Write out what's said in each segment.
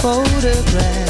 photograph.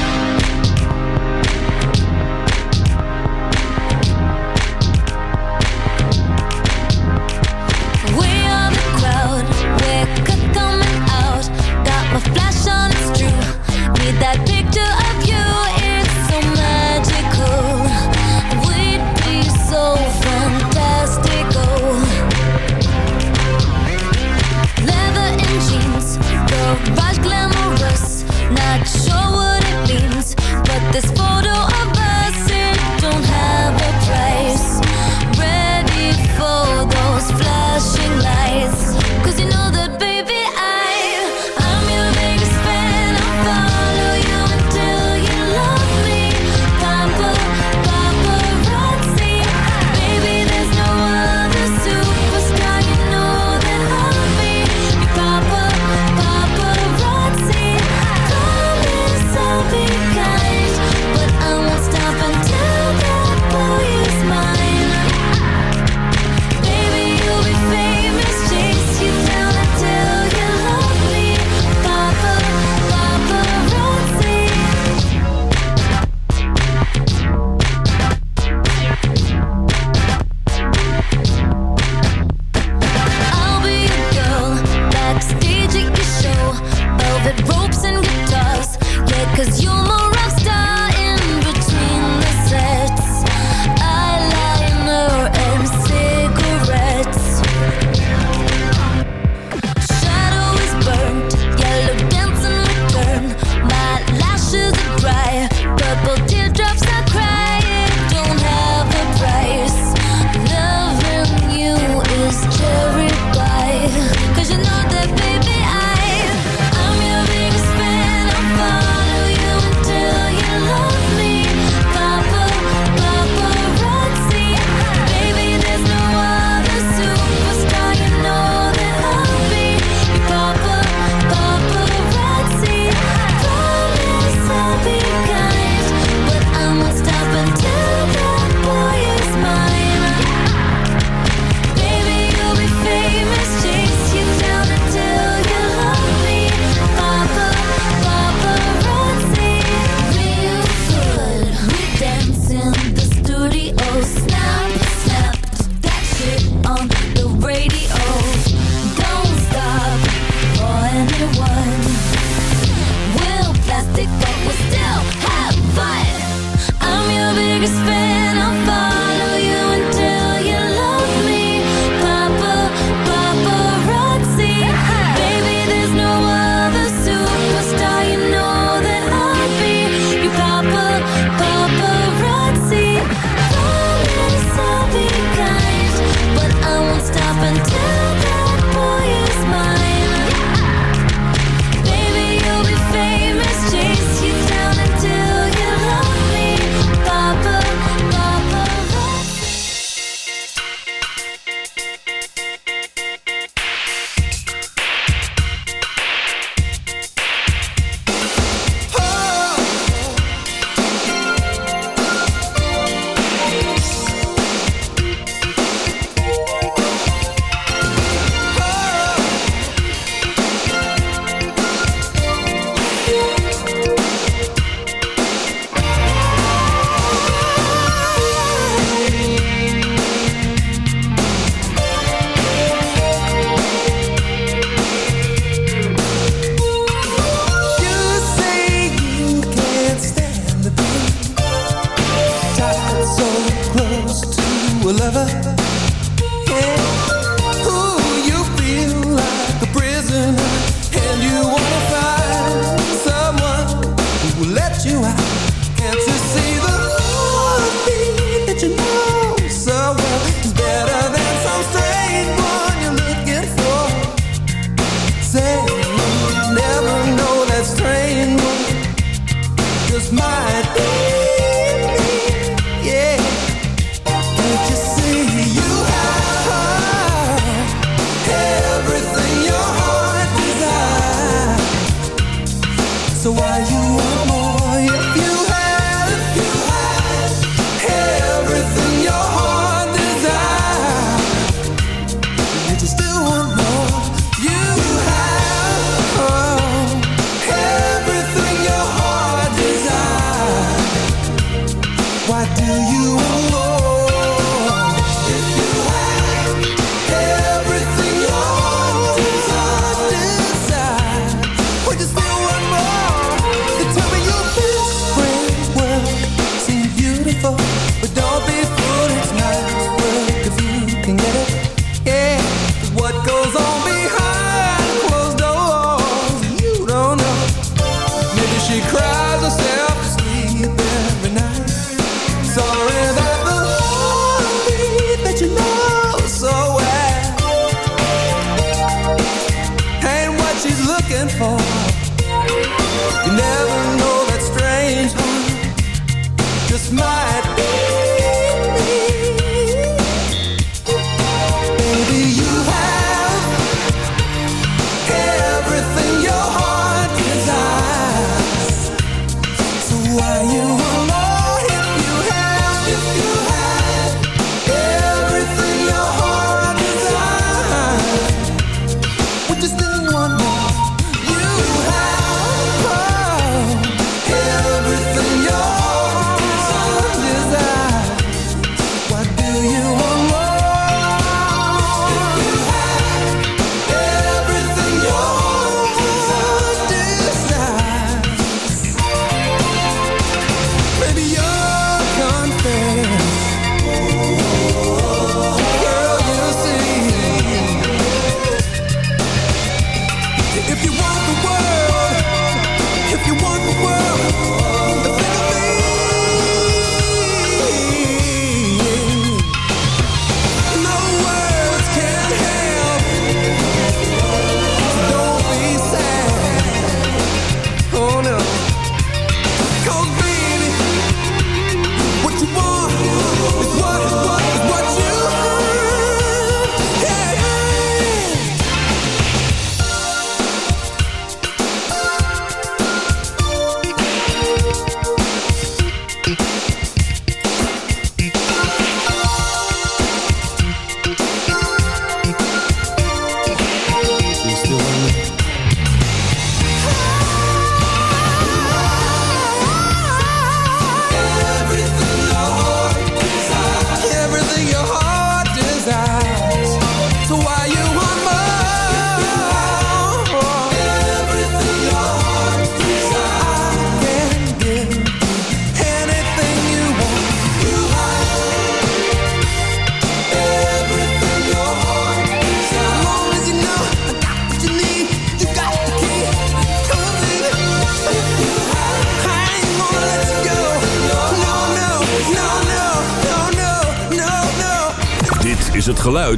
face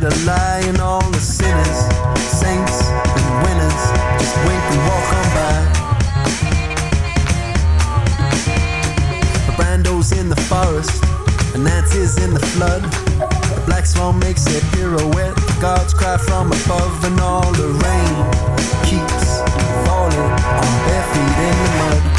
bit of lying on the sinners, saints and winners. Just wink and walk on by. The brando's in the forest, and Nance is in the flood. The black swan makes a pirouette. The gods cry from above, and all the rain keeps falling on bare feet in the mud.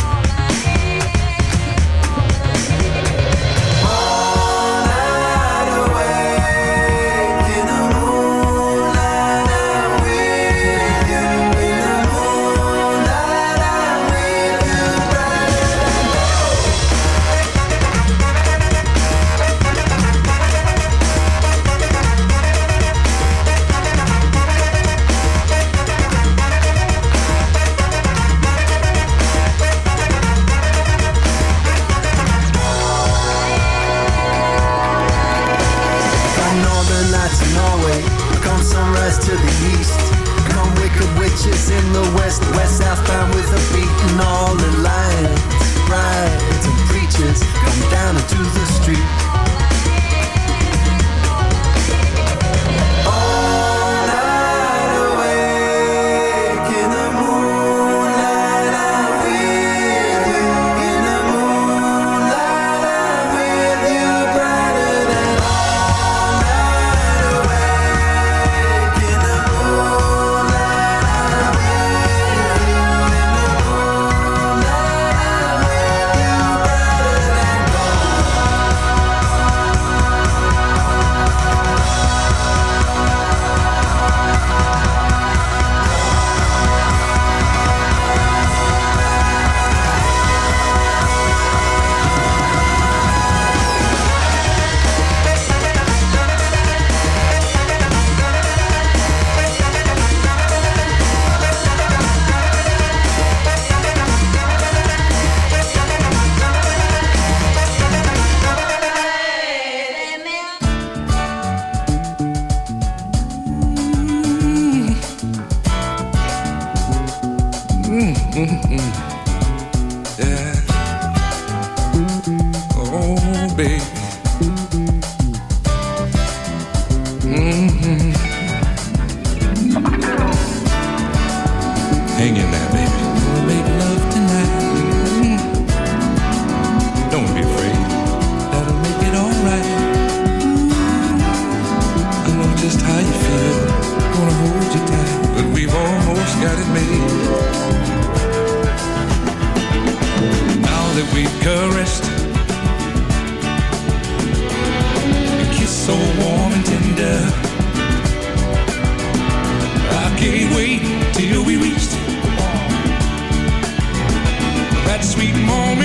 sweet moment.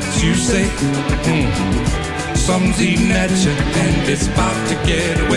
that you say. Mm. Some's eating at you and it's about to get away.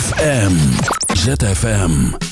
ZFM. ZFM.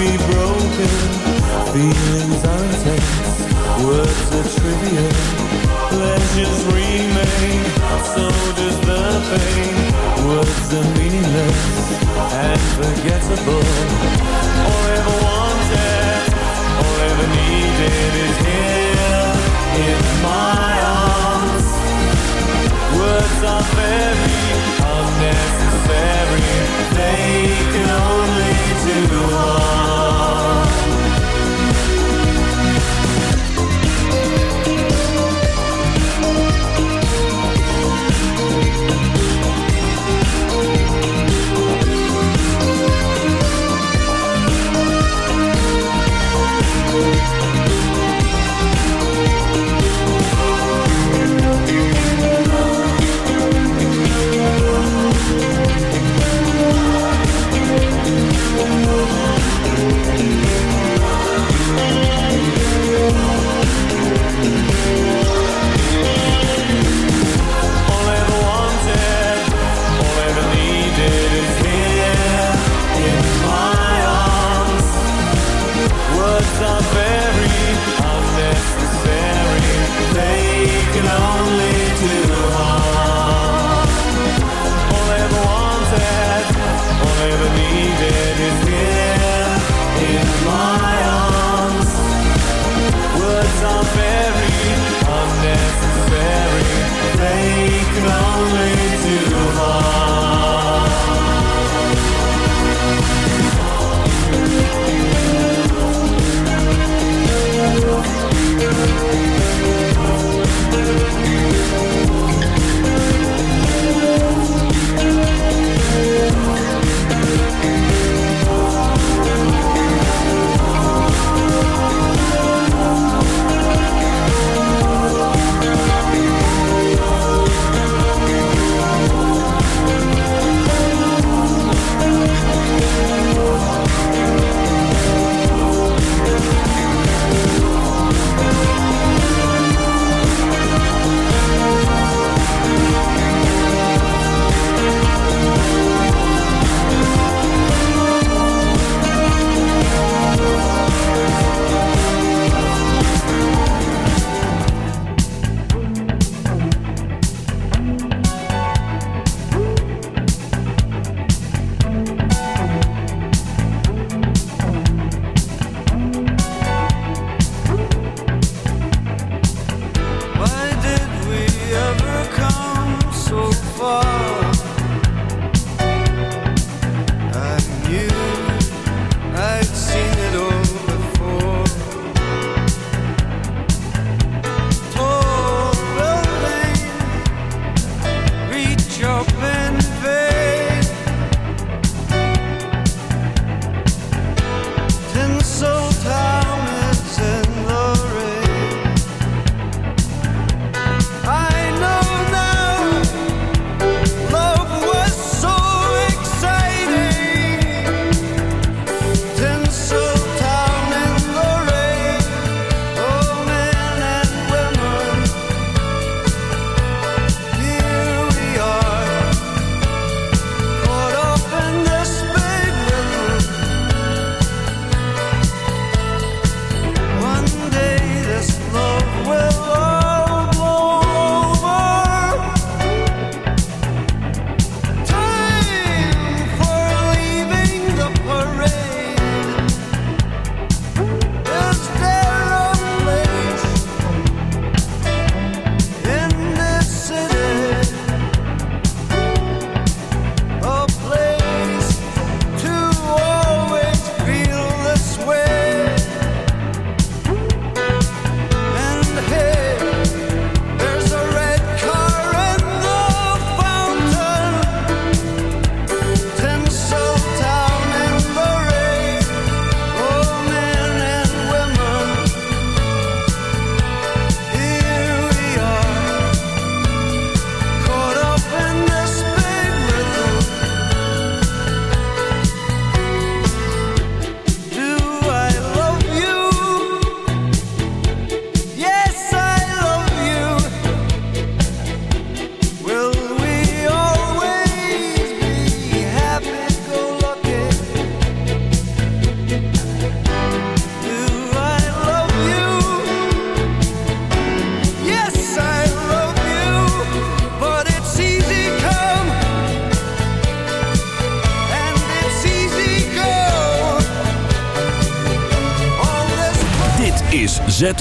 Be broken. Feelings